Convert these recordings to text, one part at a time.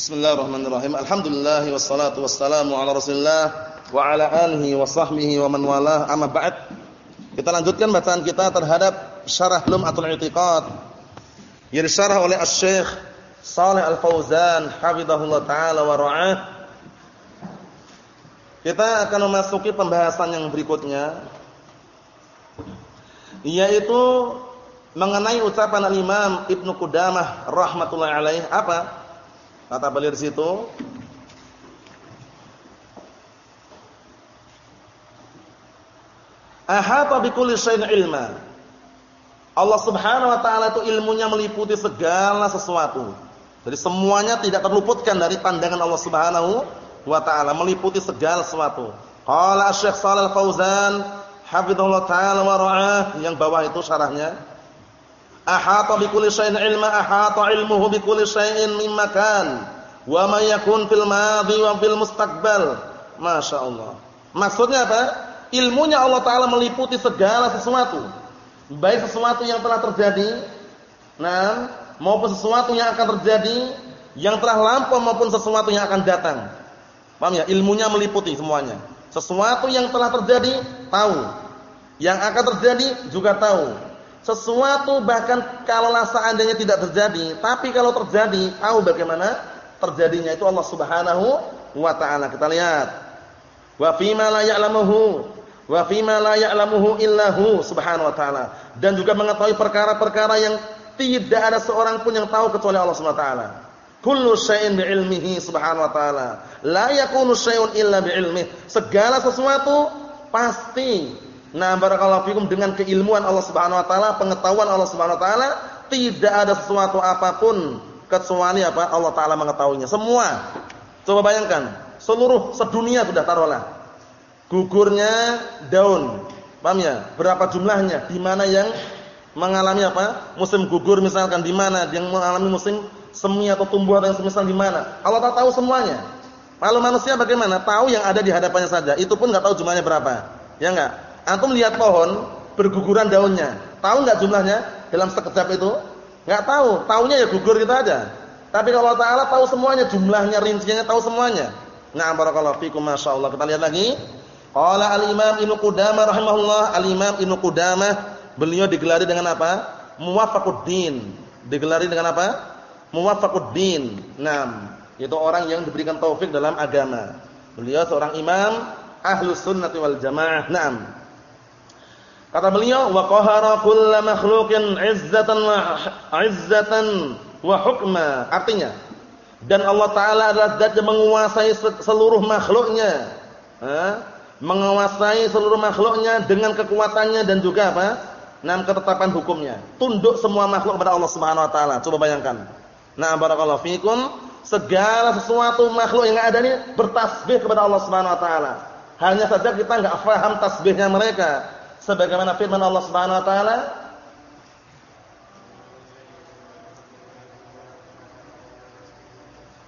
Bismillahirrahmanirrahim. Alhamdulillah wassalatu wassalamu ala Rasulillah wa ala alihi wa sahbihi wa man walah. Amma ba'd. Kita lanjutkan bacaan kita terhadap Syarah Lum'atul I'tiqad yang disyarah oleh Asy-Syaikh Shalih Al-Fauzan hafizahullah taala wa ra'ah. Kita akan memasuki pembahasan yang berikutnya yaitu mengenai ucapan Al-Imam Ibnu Qudamah rahimatullah alaih apa? Kata beliau di situ, Ahata bikulli syai'in ilma. Allah Subhanahu wa taala itu ilmunya meliputi segala sesuatu. Jadi semuanya tidak terluputkan dari pandangan Allah Subhanahu wa taala, meliputi segala sesuatu. Qala Asy-Syaikh Shalal Fauzan, hafizallahu taala wa ra'ah, yang bawah itu syarahnya ahata bikulli syai'in ilma ahata ilmuhu bikulli syai'in min makan. Wa ma yakun fil madhi wa fil mustaqbal. Masyaallah maksudnya apa? Ilmunya Allah taala meliputi segala sesuatu. Baik sesuatu yang telah terjadi nah maupun sesuatu yang akan terjadi yang telah lampau maupun sesuatu yang akan datang. Paham ya? Ilmunya meliputi semuanya. Sesuatu yang telah terjadi tahu. Yang akan terjadi juga tahu sesuatu bahkan kalau seandainya tidak terjadi, tapi kalau terjadi, tahu bagaimana terjadinya itu Allah Subhanahu wa taala. Kita lihat. Wa fima la ya'lamuhu wa fima la ya'lamuhu illahu subhanahu wa taala. Dan juga mengetahui perkara-perkara yang tidak ada seorang pun yang tahu kecuali Allah Subhanahu wa taala. Kullu syai'in bi'ilmihi subhanahu wa taala. La yakunu syai'un illa bi'ilmihi. Segala sesuatu pasti Nah, barakallahu fikum dengan keilmuan Allah Subhanahu wa taala, pengetahuan Allah Subhanahu wa taala, tidak ada sesuatu apa pun kecuali apa? Allah taala mengetahuinya. Semua. Coba bayangkan, seluruh sedunia sudah taruhlah. Gugurnya daun. Paham ya? Berapa jumlahnya? Di mana yang mengalami apa? Musim gugur misalkan di mana? Yang mengalami musim semi atau tumbuhan yang semisal di mana? Allah tahu semuanya. Kalau manusia bagaimana? Tahu yang ada di hadapannya saja. Itu pun enggak tahu jumlahnya berapa. Ya enggak? Antum lihat pohon berguguran daunnya. Tahu enggak jumlahnya dalam sekejap itu? Enggak tahu. Taunya ya gugur gitu aja. Tapi kalau Allah Taala tahu semuanya, jumlahnya, rinciannya tahu semuanya. Nah, barakallahu fikum masyaallah. Kita lihat lagi. Qala al-Imam Ibnu Qudamah rahimahullah, al-Imam Ibnu Qudamah beliau digelari dengan apa? Muwafaquddin. Digelari dengan apa? Muwafaquddin. Naam, itu orang yang diberikan taufik dalam agama. Beliau seorang imam Ahlus Sunnah wal Jamaah. Naam. Kata beliau, "Wa qahara kull makhluqin 'izzatan wa 'izzatan wa hukma." Artinya, dan Allah taala adalah zat yang menguasai seluruh makhluknya. Menguasai seluruh makhluknya dengan kekuatannya dan juga apa? Nam ketetapan hukumnya. Tunduk semua makhluk kepada Allah Subhanahu wa taala. Coba bayangkan. Nah, barakallahu fikum, segala sesuatu makhluk yang ada ini bertasbih kepada Allah Subhanahu wa taala. Hanya saja kita enggak paham tasbihnya mereka sebagaimana firman Allah Subhanahu wa taala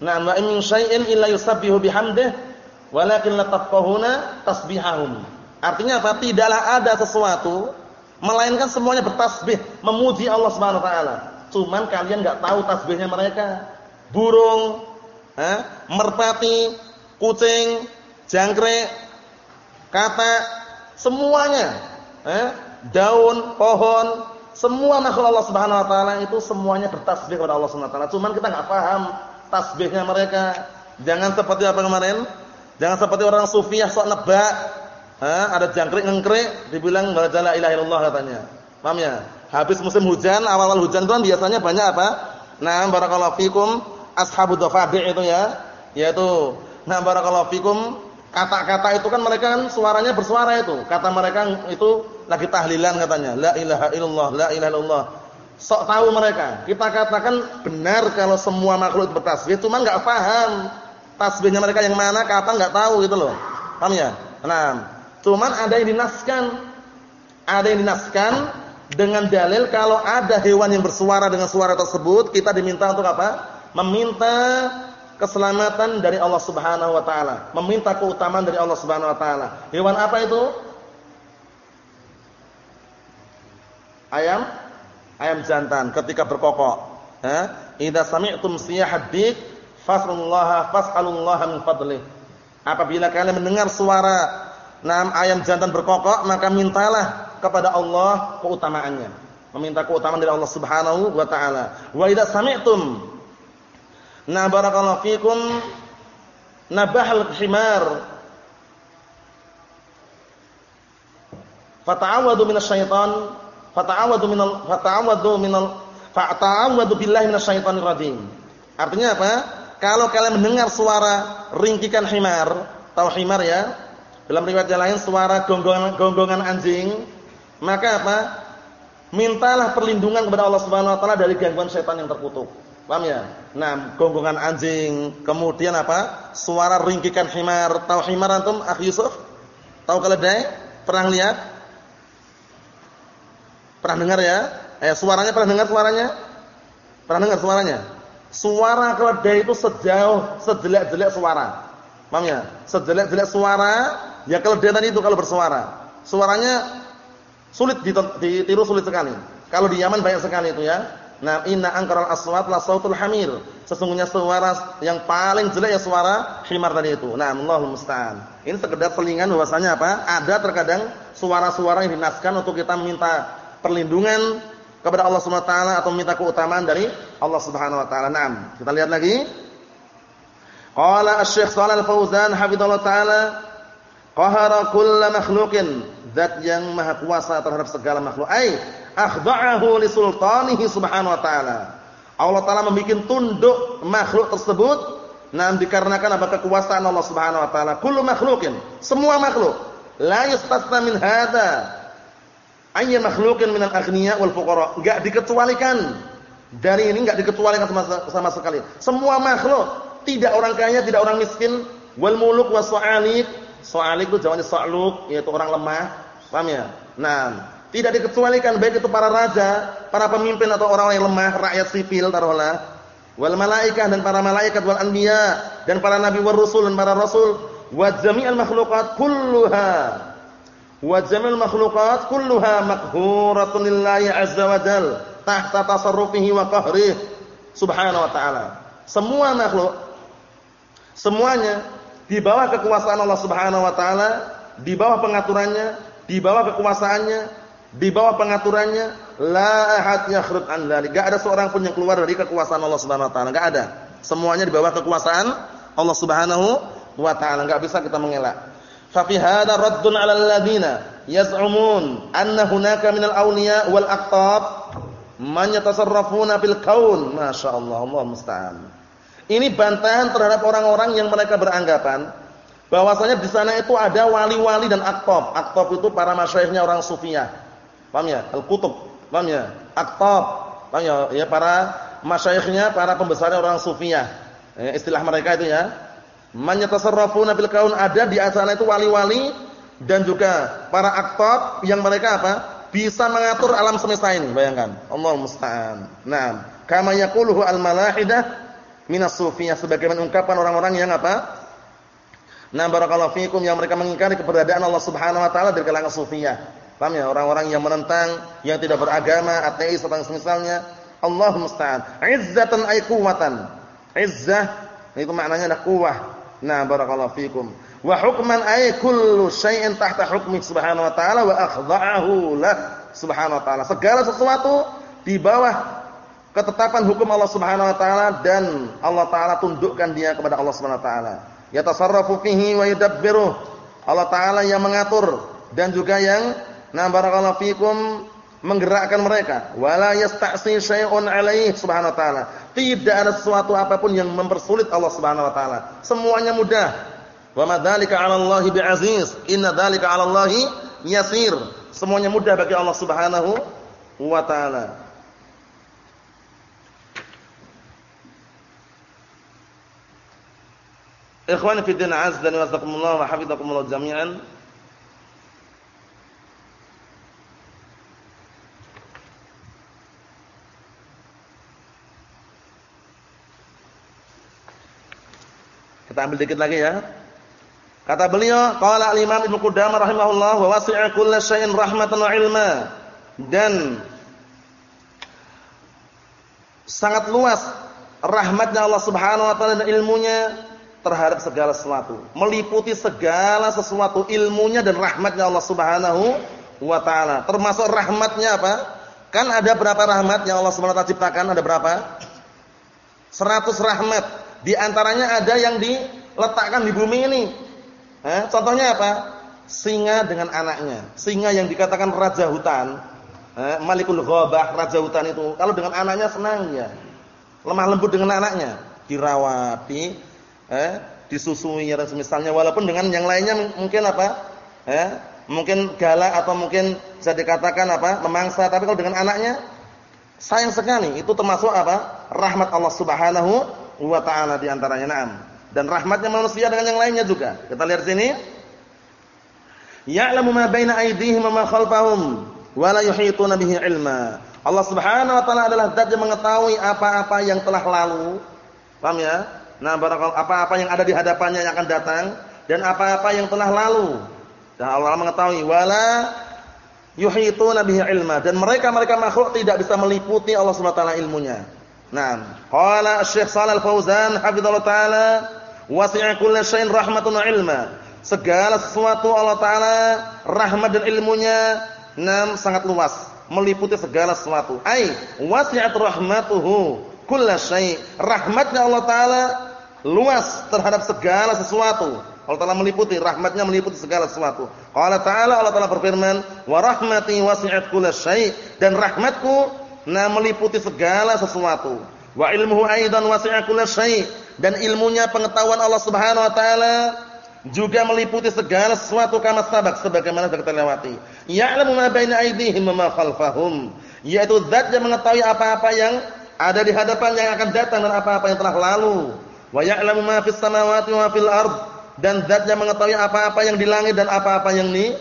Na'am wa min syai'in illa yusabbihu bihamdihi walakin la tafqahuna tasbihahum. Artinya apa? Tidaklah ada sesuatu melainkan semuanya bertasbih memuji Allah Subhanahu wa taala. Cuman kalian enggak tahu tasbihnya mereka. Burung, eh, merpati, kucing, jangkrik, kata semuanya eh, daun, pohon, semua makhluk Allah Subhanahu wa taala itu semuanya bertasbih kepada Allah Subhanahu wa taala. Cuman kita enggak paham tasbihnya mereka. Jangan seperti apa kemarin? Jangan seperti orang sufiah sok nebak. Eh, ada jangkrik ngengkrik dibilang baca la ilaha illallah katanya. Paham ya? Habis musim hujan, awal-awal hujan itu kan biasanya banyak apa? Nah, barakallahu fikum ashabud dhafabi' itu ya. Yaitu nah barakallahu fikum Kata-kata itu kan mereka kan suaranya bersuara itu. Kata mereka itu lagi tahlilan katanya. La ilaha illallah, la ilaha illallah. Sok tahu mereka. Kita katakan benar kalau semua makhluk bertasbih, cuma enggak paham tasbihnya mereka yang mana, kapan enggak tahu gitu loh. Paham ya? Nah, cuman ada yang dinaskan. Ada yang dinaskan dengan dalil kalau ada hewan yang bersuara dengan suara tersebut, kita diminta untuk apa? Meminta keselamatan dari Allah Subhanahu wa taala, meminta keutamaan dari Allah Subhanahu wa taala. Hewan apa itu? Ayam ayam jantan ketika berkokok. Ha? Idza sami'tum siyahad dik fas'alullaha fas'alullaha min fadlih. Apabila kalian mendengar suara enam ayam jantan berkokok, maka mintalah kepada Allah keutamaannya. Meminta keutamaan dari Allah Subhanahu wa taala. Wa idza sami'tum Na barakallahu fikum nabahal himar fata'awadu minasyaitan fata'awadu minal fata'awadu minal fata'awadu billahi minasyaitonir rajim. Artinya apa? Kalau kalian mendengar suara ringkikan himar, tahu himar ya? Dalam riwayat yang lain suara gonggongan gonggongan anjing, maka apa? Mintalah perlindungan kepada Allah Subhanahu wa taala dari gangguan setan yang terkutuk. Paham ya? Nah, gonggongan anjing, kemudian apa? Suara ringkikan himar. Tahu himar antum, Akh Yusuf? Tahu keledai? Pernah lihat? Pernah dengar ya? Eh, suaranya pernah dengar suaranya? Pernah dengar suaranya? Suara keledai itu sejauh sejelek-jelek suara. Paham ya? Sejelek-jelek suara, ya keledai tadi itu kalau bersuara. Suaranya sulit ditiru sulit sekali. Kalau di Yaman banyak sekali itu ya. Nah, inna angkaral aswat la sautul hamir. Sesungguhnya suara yang paling jelek ya suara himar tadi itu. Nah, Allahul musta'an. Ini sekedar selingan bahwasanya apa? Ada terkadang suara-suara yang dinaskan untuk kita minta perlindungan kepada Allah Subhanahu wa taala atau minta keutamaan dari Allah Subhanahu wa taala. Naam. Kita lihat lagi. Qala Asy-Syaikh Shalal Fauzan hafizallahu taala qahara kull makhluqin zat yang maha kuasa terhadap segala makhluk. Ai akhda'ahu li sultanihi subhanahu wa taala. Allah taala membuat tunduk makhluk tersebut nah dikarenakan apa kekuasaan Allah Subhanahu wa taala. Kullu makhluqin, semua makhluk la yastasna min hadza ayya makhluqin minal aghniya wal fuqara. Enggak dikecualikan. Dari ini enggak dikecualikan sama, sama sekali. Semua makhluk, tidak orang kaya, tidak orang miskin, wal muluk was su'alik. Su'alik itu jawabannya su'luk, yaitu orang lemah. Paham ya? Nah, tidak dikecualikan baik itu para raja, para pemimpin atau orang-orang yang lemah, rakyat sipil taruhlah. Wal malaikah dan para malaikat wal anbiya dan para nabi wal rasul dan para rasul wa jami'al makhluqat kulluha Wa jamil makhluqat kulluha maqhuratun lillahi azza wa jal tahta tasarrufihi wa qahrih subhanahu wa ta'ala. Semua makhluk semuanya di bawah kekuasaan Allah Subhanahu wa taala, di bawah pengaturannya, di bawah kekuasaannya, di bawah pengaturannya, la ahad yakhrut an dzalik. Enggak ada seorang pun yang keluar dari kekuasaan Allah Subhanahu wa taala, enggak ada. Semuanya di bawah kekuasaan Allah Subhanahu wa taala, enggak bisa kita mengelak. Fa raddun 'ala alladziina yaz'umun anna hunaka minal awliya wal aqtab man yatasarrafuna fil kaun. Masyaallah, Allah musta'an. Ini bantahan terhadap orang-orang yang mereka beranggapan bahwasanya di sana itu ada wali-wali dan aqtab. Aqtab itu para masyayikhnya orang sufiyah. Paham ya? Al-kutub. Paham ya? Aqtab. Paham ya? Ya para masyayikhnya, para pembesarnya orang sufiyah. Eh, istilah mereka itu ya. Man yatasarrafuna bil kaun ada di asana itu wali-wali dan juga para aktor yang mereka apa? Bisa mengatur alam semesta ini, bayangkan. Allah musta'an. Nah, kama yaquluhu al-malahidah minas sufiyah sebagaimana ungkapan orang-orang yang apa? Nah, barakallahu fikum yang mereka mengingkari keberadaan Allah Subhanahu wa taala dari kalangan sufiyah. Paham ya? Orang-orang yang menentang, yang tidak beragama, ateis atau semisalnya. Allah musta'an. Izzatan ay quwwatan. Izzah itu maknanya adalah kuwah Nah, barakallahu fikum. Wa hukman ay kullu syai'in tahta hukmi subhanahu wa ta'ala wa akhdha'ahu lah subhanahu wa ta'ala. Segala sesuatu di bawah ketetapan hukum Allah Subhanahu wa taala dan Allah taala tundukkan dia kepada Allah Subhanahu wa taala. Yatasarrafu fihi wa yudabbiru. Allah taala yang mengatur dan juga yang na barakallahu fikum menggerakkan mereka. Wala yasta'si syai'un alaihi subhanahu wa ta'ala. Tidak ada sesuatu apa pun yang mempersulit Allah subhanahu wa ta'ala. Semuanya mudah. Wa ma dzalika 'ala Allahi bi'aziz. Inna dzalika 'ala Allahi yasir. Semuanya mudah bagi Allah subhanahu wa ta'ala. Ikhwani fi din azza wa jalla wa hafizakumullah jami'an. Kita ambil dikit lagi ya. Kata beliau, qala al-Imam Ibnu Qudamah rahimahullah wa wasi'a kulli syai'in rahmatan wa ilma. Dan sangat luas rahmatnya Allah Subhanahu wa taala dan ilmunya terhadap segala sesuatu, meliputi segala sesuatu ilmunya dan rahmatnya Allah Subhanahu wa taala. Termasuk rahmatnya apa? Kan ada berapa rahmat yang Allah Subhanahu wa taala ciptakan? Ada berapa? 100 rahmat. Di antaranya ada yang diletakkan di bumi ini. Eh, contohnya apa? Singa dengan anaknya. Singa yang dikatakan raja hutan, eh, Malikul Ghabah, raja hutan itu. Kalau dengan anaknya senang ya. Lemah lembut dengan anaknya, dirawat, di eh, disusui dan semisalnya walaupun dengan yang lainnya mungkin apa? Eh, mungkin galak atau mungkin bisa dikatakan apa? Memangsa. Tapi kalau dengan anaknya sayang sekali. Itu termasuk apa? Rahmat Allah Subhanahu wa taala di antaranya. Na'am. Dan rahmatnya manusia dengan yang lainnya juga. Kita lihat sini. Ya'lamu ma baina aydihim ma khalfahum wa la yuhituna bihi ilma. Allah Subhanahu wa taala adalah zat mengetahui apa-apa yang telah lalu. Paham ya nah barakallahu apa-apa yang ada di hadapannya yang akan datang dan apa-apa yang telah lalu dan Allah mengetahui wala yuhituna bihi ilma dan mereka-mereka makhluk tidak bisa meliputi Allah Subhanahu ilmunya. Nah, qala Syekh Shalal Fauzan hafizallahu taala wasi'a kulli syai'in rahmatun ilma. Segala sesuatu Allah taala rahmat dan ilmunya nam sangat luas, meliputi segala sesuatu. Ai wasi'at rahmatuhu kulli syai'. Rahmatnya Allah taala luas terhadap segala sesuatu. Allah Taala meliputi rahmatnya meliputi segala sesuatu. Qala Ta'ala Allah Taala berfirman, "Wa rahmati wasi'at kullasyai" dan rahmatku nah meliputi segala sesuatu. Wa ilmuhu aidan wasi'a kullasyai dan ilmunya pengetahuan Allah Subhanahu wa taala juga meliputi segala sesuatu kama sabak sebagaimana sudah kita lewati. Ya'lamu ma baina aydihim wa ma khalfahum. Yaitu zat yang mengetahui apa-apa yang ada di hadapan yang akan datang dan apa-apa yang telah lalu. Wa ya'lamu ma fis samawati wa fil ardh dan zat yang mengetahui apa-apa yang di langit dan apa-apa yang di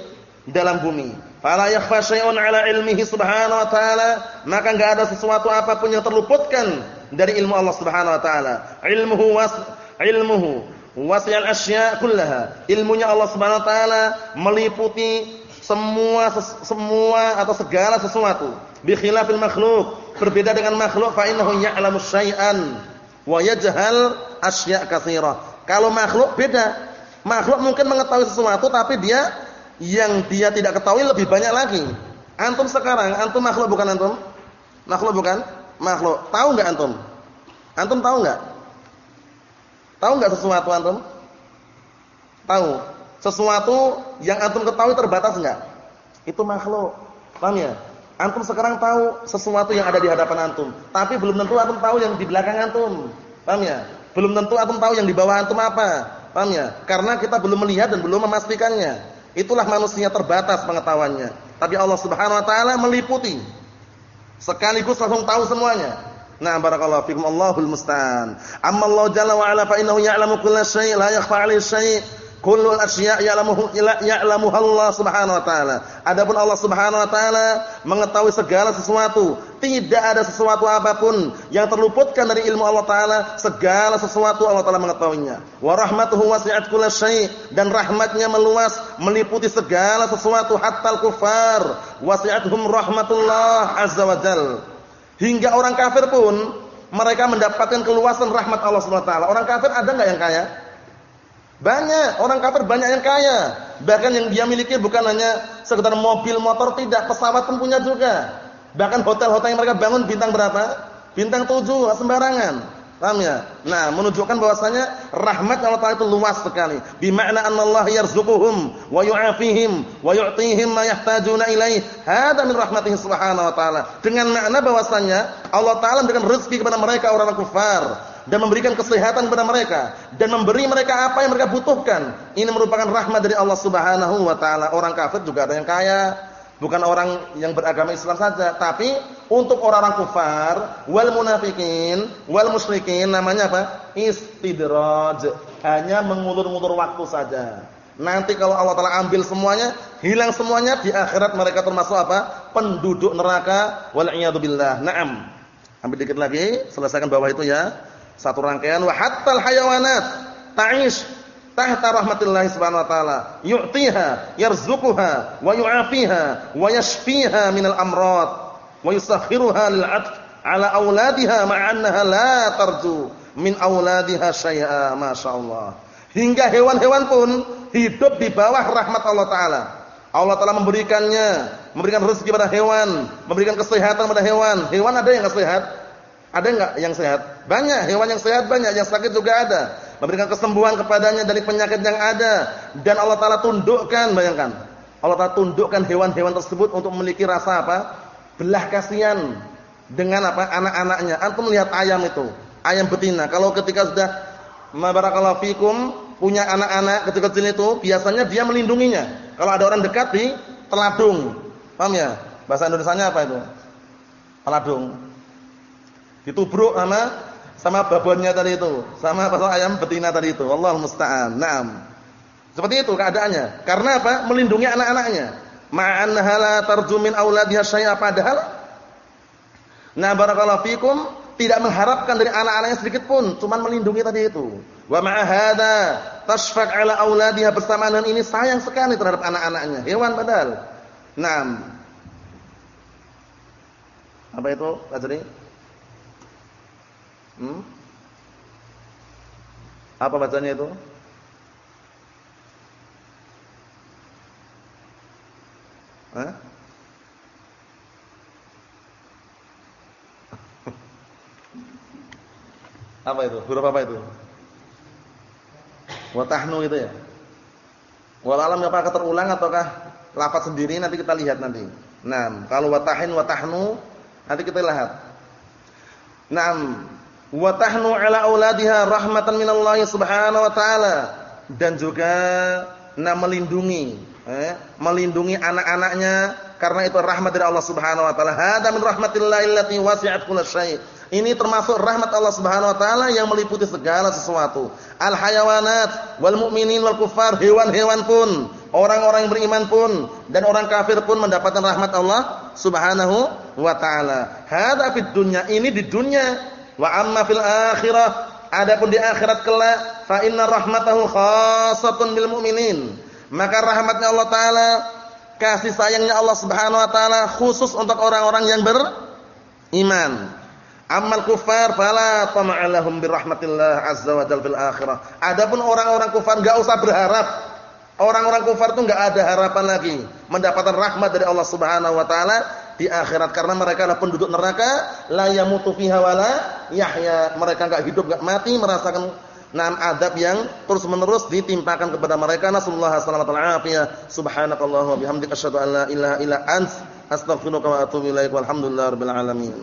dalam bumi. Fala yakhfa syai'un 'ala ilmihi subhanahu wa ta'ala, maka enggak ada sesuatu apa pun yang terluputkan dari ilmu Allah Subhanahu wa taala. Ilmuhu was ilmuhu wasi'al asya' kullaha. Ilmunya Allah Subhanahu wa taala meliputi semua semua atau segala sesuatu. Bi khilafil makhluk, berbeda dengan makhluk fa innahu ya'lamu syai'an wa yajhal asya' katsirah. Kalau makhluk beda. Makhluk mungkin mengetahui sesuatu tapi dia yang dia tidak ketahui lebih banyak lagi. Antum sekarang, antum makhluk bukan antum? Makhluk bukan? Makhluk. Tahu enggak antum? Antum tahu enggak? Tahu enggak sesuatu antum? Tahu. Sesuatu yang antum ketahui terbatas enggak? Itu makhluk. Paham ya? Antum sekarang tahu sesuatu yang ada di hadapan antum, tapi belum tentu antum tahu yang di belakang antum. Paham ya? Belum tentu antum tahu yang di bawah antum apa. Paham ya? Karena kita belum melihat dan belum memastikannya. Itulah manusia terbatas pengetahuannya. Tapi Allah Subhanahu wa taala meliputi. Sekaligus langsung tahu semuanya. Nah, barakallahu fikum Allahul musta'an. Amma Allah jalla wa ala fa innahu ya'lamu kulla syai' la yakhfa 'alaihi syai'. Kullul asya' ya'lamuhu ya'lamuhu Allah Subhanahu wa taala. Adapun Allah Subhanahu wa taala mengetahui segala sesuatu. Tidak ada sesuatu apa pun yang terluputkan dari ilmu Allah taala. Segala sesuatu Allah taala mengetahuinya. Wa rahmatuhu wasi'at kullasyai' dan rahmatnya meluas meliputi segala sesuatu hatta al-kuffar wasi'athum rahmatullah azza wa jal. Hingga orang kafir pun mereka mendapatkan keluasan rahmat Allah Subhanahu wa taala. Orang kafir ada enggak yang kaya? Banyak, orang kafir banyak yang kaya. Bahkan yang dia miliki bukan hanya sekedar mobil, motor, tidak, pesawat pun punya juga. Bahkan hotel-hotel yang mereka bangun bintang berapa? Bintang tujuh, sembarangan. Paham ya? Nah, menunjukkan bahwasanya rahmat Allah Taala itu luas sekali. Bima'na anna Allah yarzuquhum wa yu'afihim wa yu'tihim ma yahtajuna ilaih. Hada min rahmatihi subhanahu wa ta'ala. Dengan makna bahwasanya Allah Taala memberikan rezeki kepada mereka orang-orang kafir dan memberikan kesehatan kepada mereka dan memberi mereka apa yang mereka butuhkan. Ini merupakan rahmat dari Allah Subhanahu wa taala. Orang kafir juga ada yang kaya, bukan orang yang beragama Islam saja, tapi untuk orang-orang kafir, wal munafikin, wal musyrikin namanya apa? Istidraj. Hanya mengulur-ngulur waktu saja. Nanti kalau Allah Taala ambil semuanya, hilang semuanya di akhirat mereka termasuk apa? Penduduk neraka. Wal billah. Naam. Ambil dikit lagi, selesaikan bawah itu ya. Satu rangkaian wa hattal hayawanat ta'ish tahta rahmatillah subhanahu wa ta'ala. Yu'tiha yarzuquha wa yu'afiha wa yashfiha minal amrad wa yusakhiruha lil 'atf ala auladiha ma'annaha la tarju min auladiha syai'a masyaallah hingga hewan-hewan pun hidup di bawah rahmat Allah taala. Allah taala memberikannya memberikan rezeki pada hewan memberikan kesehatan pada hewan. Hewan ada yang sehat ada enggak yang sehat banyak hewan yang sehat banyak yang sakit juga ada memberikan kesembuhan kepadanya dari penyakit yang ada dan Allah taala tundukkan bayangkan Allah taala tundukkan hewan-hewan tersebut untuk memiliki rasa apa belah kasihan dengan apa anak-anaknya. Antum lihat ayam itu, ayam betina. Kalau ketika sudah barakallahu fikum punya anak-anak kecil-kecil itu, biasanya dia melindunginya. Kalau ada orang dekat di teladung. Paham ya? Bahasa Indonesianya apa itu? Teladung. Ditubruk sama sama babonnya tadi itu, sama pasal ayam betina tadi itu. Allah musta'an. Naam. Seperti itu keadaannya. Karena apa? Melindungi anak-anaknya. Ma'annaha la tarju min auladiha syai'a padahal Nah, barakallahu fikum tidak mengharapkan dari anak-anaknya sedikit pun, cuma melindungi tadi itu. Wa ma'a hadza tashfaq ala auladiha bersamaan dengan ini sayang sekali terhadap anak-anaknya. Hewan padahal. Naam. Apa itu, Fajri? Hmm? Apa bacanya itu? Hah? Apa itu? Huruf apa itu? Watahnu itu ya. Walalam apakah terulang ataukah lafaz sendiri nanti kita lihat nanti. Nah, kalau watahin watahnu nanti kita lihat. Naam, watahnu ala auladiha rahmatan minallahi subhanahu wa taala dan juga nah melindungi eh, melindungi anak-anaknya karena itu rahmat dari Allah Subhanahu wa taala. Hada min rahmatillahi allati wasi'at kullasyai. Ini termasuk rahmat Allah Subhanahu wa taala yang meliputi segala sesuatu. Al hayawanat wal mu'minin wal kufar, hewan-hewan pun, orang-orang beriman pun dan orang kafir pun mendapatkan rahmat Allah Subhanahu wa taala. Hada fid dunya, ini di dunia. Wa amma fil akhirah, adapun di akhirat kelak, fa inna rahmatahu khassatun bil mu'minin. Maka rahmatnya Allah taala, kasih sayangnya Allah Subhanahu wa taala khusus untuk orang-orang yang beriman. Amal kufar fala tama'alahum birahmatillah azza wa jalla fil akhirah. Adapun orang-orang kufar enggak usah berharap. Orang-orang kufar itu enggak ada harapan lagi mendapatkan rahmat dari Allah Subhanahu wa taala di akhirat karena mereka adalah penduduk neraka la yamutu fiha wala yahya. Mereka enggak hidup enggak mati merasakan nam adab yang terus-menerus ditimpakan kepada mereka. Nasallahu alaihi wasallam. Subhanakallahumma bihamdika asyhadu an la ilaha illa ant astaghfiruka wa atubu ilaik. Walhamdulillahirabbil alamin.